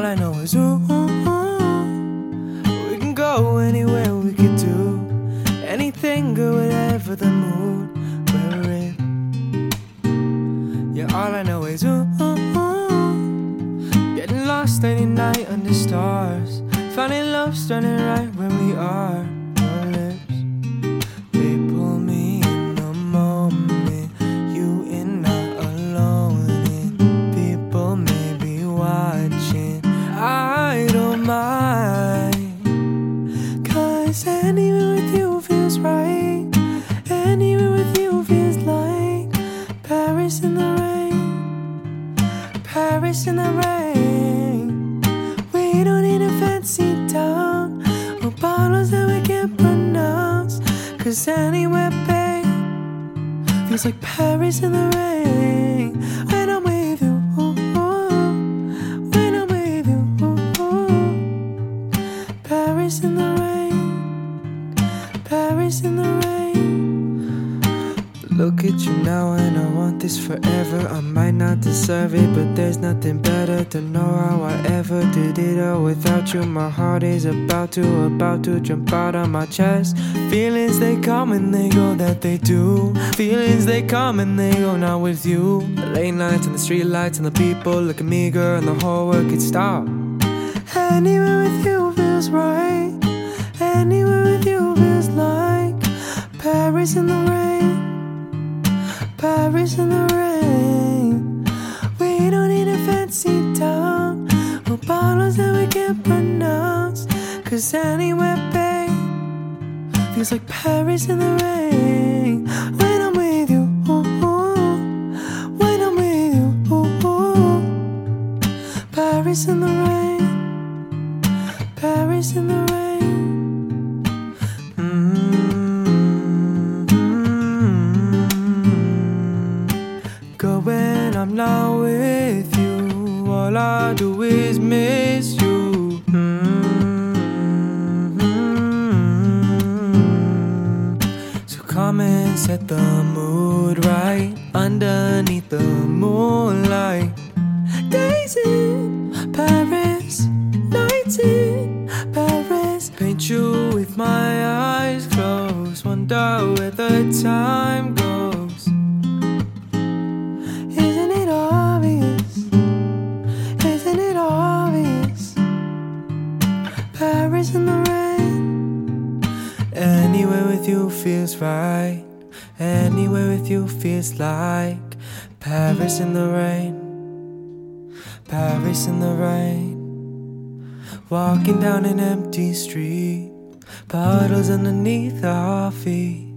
All I know is ooh, ooh, ooh. We can go anywhere, we could do anything or whatever the mood we're in. Yeah, all I know is ooh, ooh, ooh. Getting lost any night under stars. Finding love standing right where we are. Paris in the rain. We don't need a fancy town or bottles that we can't pronounce. Cause anywhere, babe, feels like Paris in the rain. When I'm with you, when I'm with you, Paris in the rain, Paris in the rain. Look at you now, and I want this forever. I might not deserve it, but there's nothing better to know how I ever did it all without you. My heart is about to, about to jump out of my chest. Feelings they come and they go, that they do. Feelings they come and they go, not with you. The late nights and the street lights and the people look at me, girl, and the whole world could stop. Anywhere with you feels right. Anywhere with you feels like Paris in the rain. Paris in the rain. We don't need a fancy town or bottles that we can't pronounce. Cause anywhere, babe, feels like Paris in the rain. When I'm with you, when I'm with you, Paris in the rain. Paris in the rain. I'm not with you, all I do is miss you. Mm-hmm. So come and set the mood right underneath the moonlight. Days in Paris, nights in Paris. Paint you with my eyes closed. Wonder where the time goes. Anywhere with you feels right. Anywhere with you feels like Paris in the rain. Paris in the rain. Walking down an empty street, puddles underneath our feet.